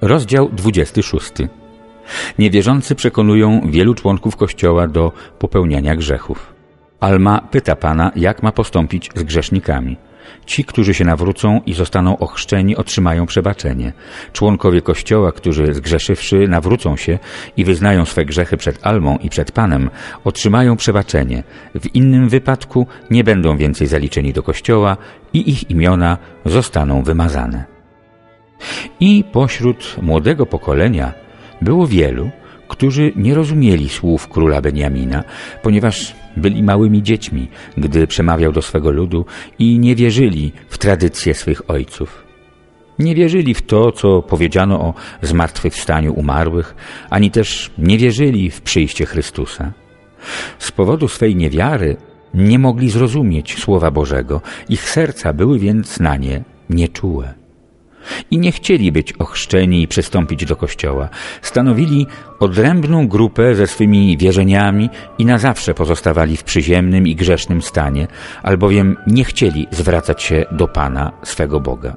Rozdział 26. Niewierzący przekonują wielu członków Kościoła do popełniania grzechów. Alma pyta Pana, jak ma postąpić z grzesznikami. Ci, którzy się nawrócą i zostaną ochrzczeni, otrzymają przebaczenie. Członkowie Kościoła, którzy zgrzeszywszy nawrócą się i wyznają swe grzechy przed Almą i przed Panem, otrzymają przebaczenie. W innym wypadku nie będą więcej zaliczeni do Kościoła i ich imiona zostaną wymazane. I pośród młodego pokolenia było wielu, którzy nie rozumieli słów króla Beniamina, ponieważ byli małymi dziećmi, gdy przemawiał do swego ludu i nie wierzyli w tradycje swych ojców. Nie wierzyli w to, co powiedziano o zmartwychwstaniu umarłych, ani też nie wierzyli w przyjście Chrystusa. Z powodu swej niewiary nie mogli zrozumieć Słowa Bożego, ich serca były więc na nie nieczułe i nie chcieli być ochrzczeni i przystąpić do Kościoła. Stanowili odrębną grupę ze swymi wierzeniami i na zawsze pozostawali w przyziemnym i grzesznym stanie, albowiem nie chcieli zwracać się do Pana, swego Boga.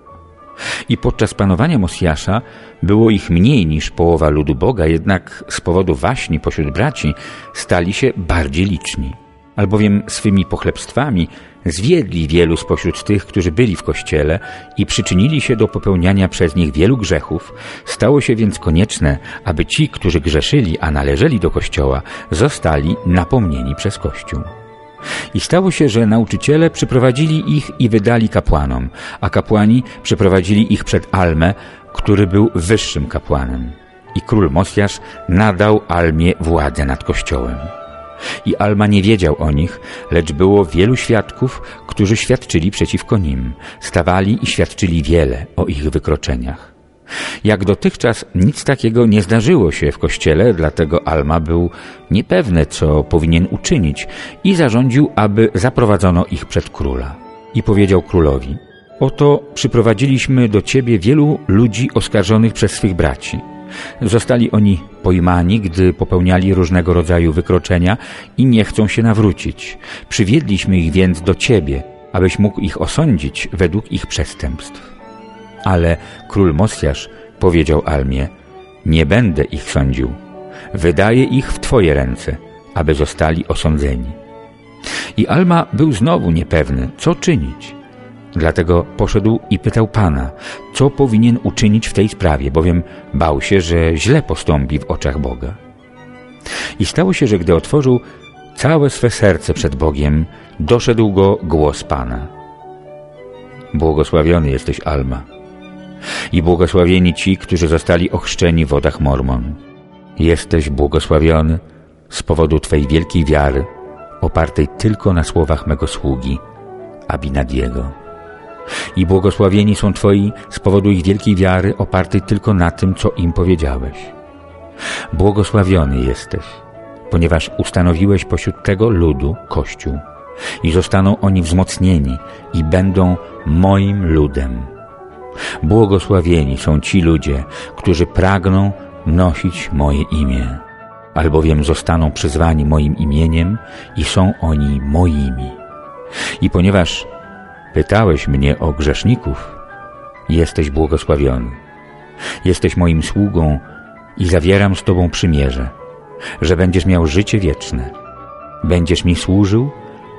I podczas panowania Mosjasza było ich mniej niż połowa ludu Boga, jednak z powodu waśni pośród braci stali się bardziej liczni albowiem swymi pochlebstwami zwiedli wielu spośród tych, którzy byli w Kościele i przyczynili się do popełniania przez nich wielu grzechów, stało się więc konieczne, aby ci, którzy grzeszyli, a należeli do Kościoła, zostali napomnieni przez Kościół. I stało się, że nauczyciele przyprowadzili ich i wydali kapłanom, a kapłani przyprowadzili ich przed Almę, który był wyższym kapłanem. I król Mosjasz nadał Almie władzę nad Kościołem. I Alma nie wiedział o nich, lecz było wielu świadków, którzy świadczyli przeciwko nim, stawali i świadczyli wiele o ich wykroczeniach. Jak dotychczas nic takiego nie zdarzyło się w kościele, dlatego Alma był niepewny, co powinien uczynić i zarządził, aby zaprowadzono ich przed króla. I powiedział królowi, oto przyprowadziliśmy do ciebie wielu ludzi oskarżonych przez swych braci – Zostali oni pojmani, gdy popełniali różnego rodzaju wykroczenia i nie chcą się nawrócić. Przywiedliśmy ich więc do Ciebie, abyś mógł ich osądzić według ich przestępstw. Ale król Mosjasz powiedział Almie, nie będę ich sądził. Wydaję ich w Twoje ręce, aby zostali osądzeni. I Alma był znowu niepewny, co czynić. Dlatego poszedł i pytał Pana, co powinien uczynić w tej sprawie, bowiem bał się, że źle postąpi w oczach Boga. I stało się, że gdy otworzył całe swe serce przed Bogiem, doszedł go głos Pana. Błogosławiony jesteś, Alma, i błogosławieni ci, którzy zostali ochrzczeni w wodach Mormon. Jesteś błogosławiony z powodu Twej wielkiej wiary, opartej tylko na słowach mego sługi, Abinadiego. I błogosławieni są Twoi z powodu ich wielkiej wiary, opartej tylko na tym, co im powiedziałeś. Błogosławiony jesteś, ponieważ ustanowiłeś pośród tego ludu Kościół i zostaną oni wzmocnieni i będą moim ludem. Błogosławieni są ci ludzie, którzy pragną nosić moje imię, albowiem zostaną przyzwani moim imieniem i są oni moimi. I ponieważ Pytałeś mnie o grzeszników. Jesteś błogosławiony. Jesteś moim sługą i zawieram z Tobą przymierze, że będziesz miał życie wieczne. Będziesz mi służył,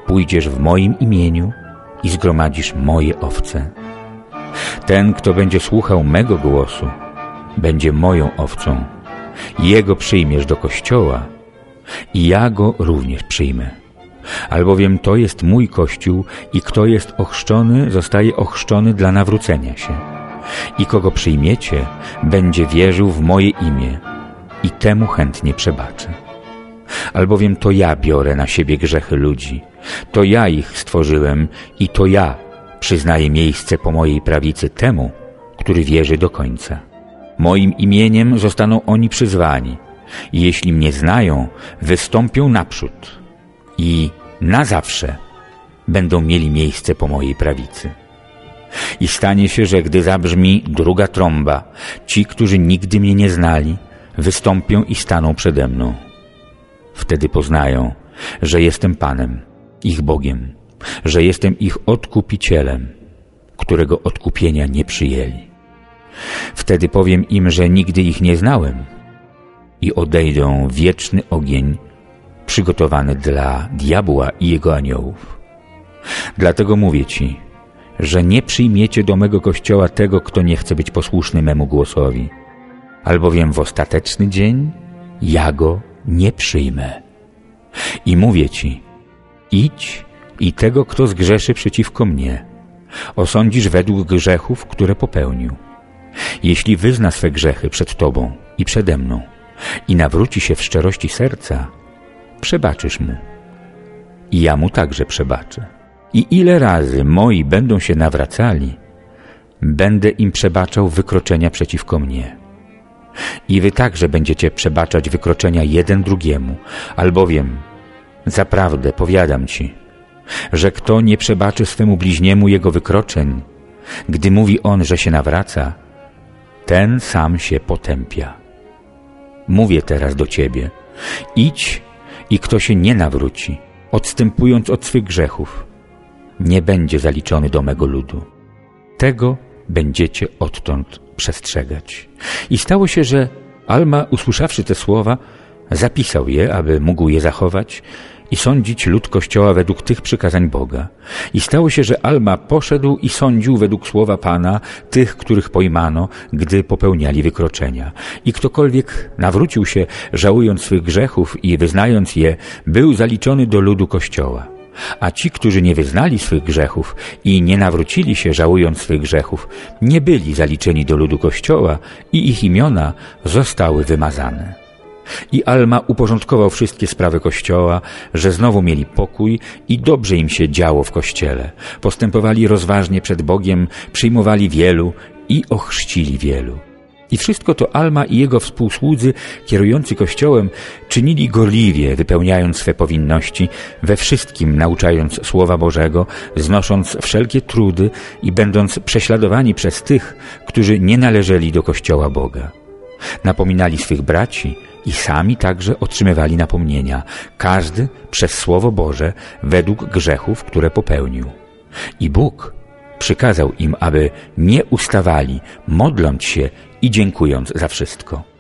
pójdziesz w moim imieniu i zgromadzisz moje owce. Ten, kto będzie słuchał mego głosu, będzie moją owcą. Jego przyjmiesz do kościoła i ja go również przyjmę albowiem to jest mój Kościół i kto jest ochrzczony, zostaje ochrzczony dla nawrócenia się. I kogo przyjmiecie, będzie wierzył w moje imię i temu chętnie przebaczę. Albowiem to ja biorę na siebie grzechy ludzi, to ja ich stworzyłem i to ja przyznaję miejsce po mojej prawicy temu, który wierzy do końca. Moim imieniem zostaną oni przyzwani i jeśli mnie znają, wystąpią naprzód i na zawsze będą mieli miejsce po mojej prawicy. I stanie się, że gdy zabrzmi druga trąba, ci, którzy nigdy mnie nie znali, wystąpią i staną przede mną. Wtedy poznają, że jestem Panem, ich Bogiem, że jestem ich odkupicielem, którego odkupienia nie przyjęli. Wtedy powiem im, że nigdy ich nie znałem i odejdą wieczny ogień przygotowany dla diabła i jego aniołów. Dlatego mówię ci, że nie przyjmiecie do mego kościoła tego, kto nie chce być posłuszny memu głosowi, albowiem w ostateczny dzień ja go nie przyjmę. I mówię ci, idź i tego, kto zgrzeszy przeciwko mnie, osądzisz według grzechów, które popełnił. Jeśli wyzna swe grzechy przed Tobą i przede mną i nawróci się w szczerości serca, przebaczysz mu. I ja mu także przebaczę. I ile razy moi będą się nawracali, będę im przebaczał wykroczenia przeciwko mnie. I wy także będziecie przebaczać wykroczenia jeden drugiemu, albowiem zaprawdę powiadam ci, że kto nie przebaczy swemu bliźniemu jego wykroczeń, gdy mówi on, że się nawraca, ten sam się potępia. Mówię teraz do ciebie, idź i kto się nie nawróci, odstępując od swych grzechów, nie będzie zaliczony do mego ludu. Tego będziecie odtąd przestrzegać. I stało się, że Alma, usłyszawszy te słowa, zapisał je, aby mógł je zachować i sądzić lud Kościoła według tych przykazań Boga. I stało się, że Alma poszedł i sądził według słowa Pana tych, których pojmano, gdy popełniali wykroczenia. I ktokolwiek nawrócił się, żałując swych grzechów i wyznając je, był zaliczony do ludu Kościoła. A ci, którzy nie wyznali swych grzechów i nie nawrócili się, żałując swych grzechów, nie byli zaliczeni do ludu Kościoła i ich imiona zostały wymazane. I Alma uporządkował wszystkie sprawy Kościoła, że znowu mieli pokój i dobrze im się działo w Kościele. Postępowali rozważnie przed Bogiem, przyjmowali wielu i ochrzcili wielu. I wszystko to Alma i jego współsłudzy kierujący Kościołem czynili gorliwie, wypełniając swe powinności, we wszystkim nauczając Słowa Bożego, znosząc wszelkie trudy i będąc prześladowani przez tych, którzy nie należeli do Kościoła Boga. Napominali swych braci i sami także otrzymywali napomnienia, każdy przez Słowo Boże według grzechów, które popełnił. I Bóg przykazał im, aby nie ustawali, modląc się i dziękując za wszystko.